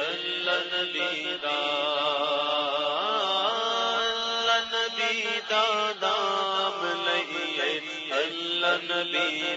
اللہ نبی دا اللہ نبی اللہ نبی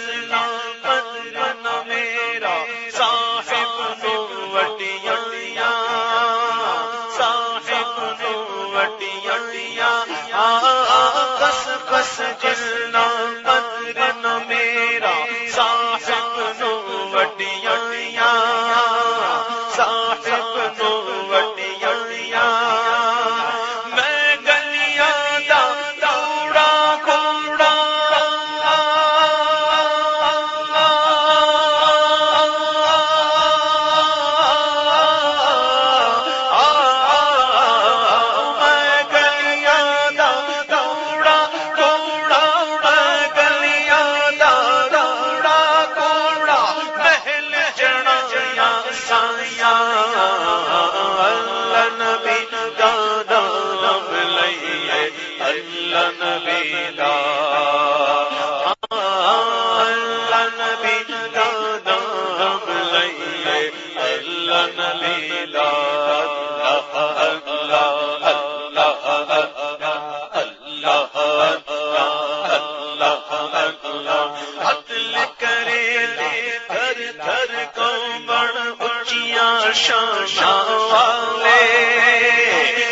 شان والے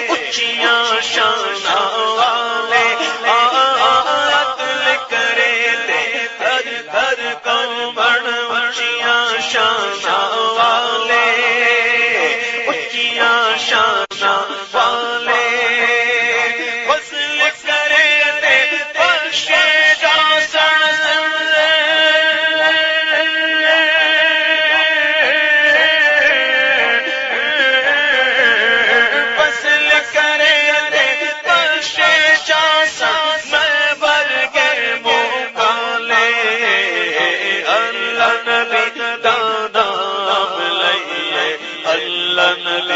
اونچیاں شان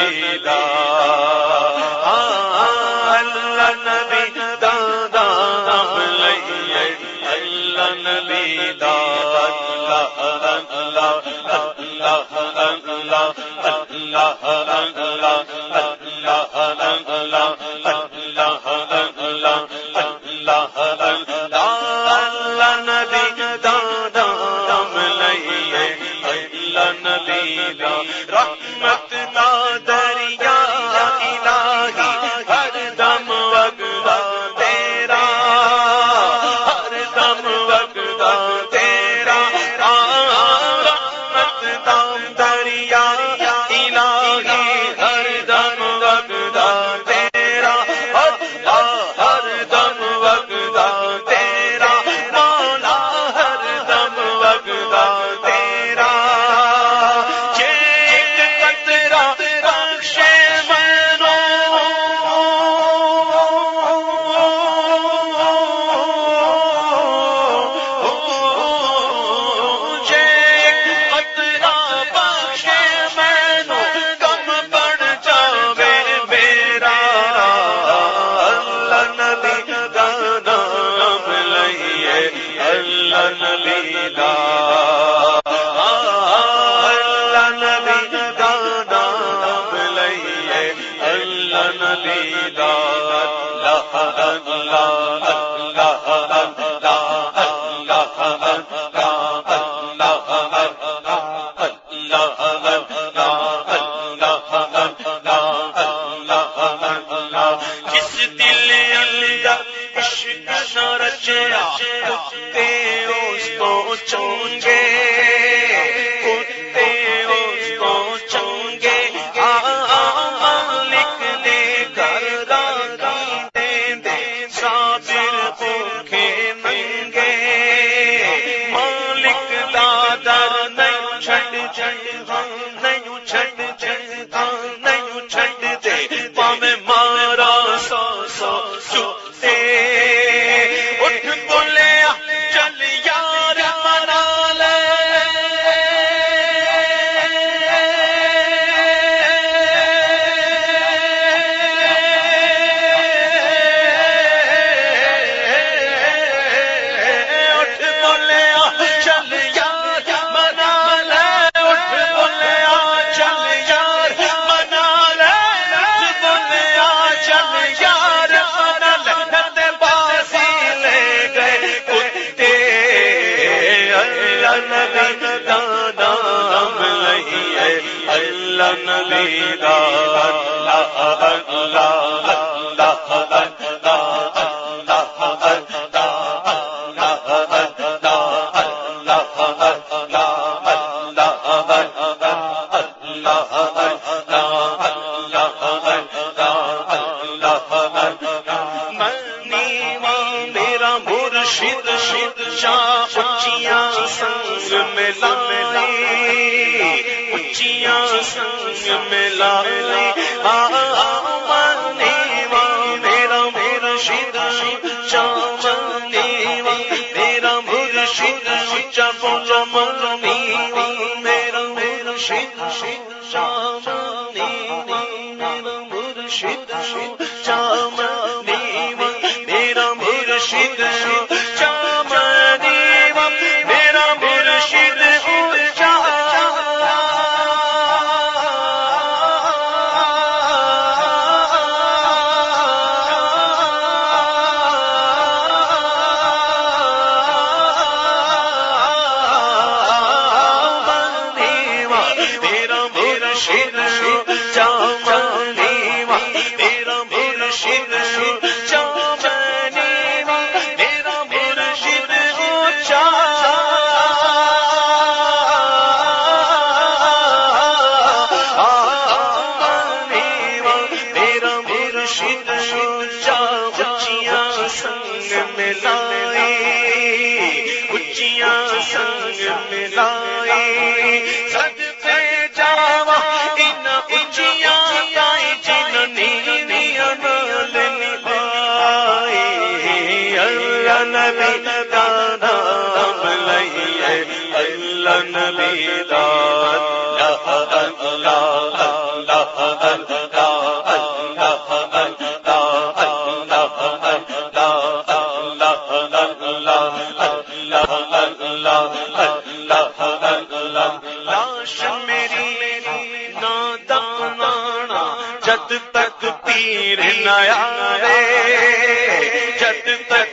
نبی رحمت کا دریا دیدہ ہے اللہ نبی دا شد شد شاہ اچیاں سنگ میں لائے اونچیاں سنگ میں لائی آنے میرا مرشد چاچنے میرا مرشد چپ چمنی میرا مرشد چاچ مرشد، چامنی میرا مرشد، چامنی میرا مرشد ہو چا میرا مرشد چا اچیاں سنگ ملائے اچیاں سنگ اللہ میری نادانا جد تک پیر نیا رے جد تک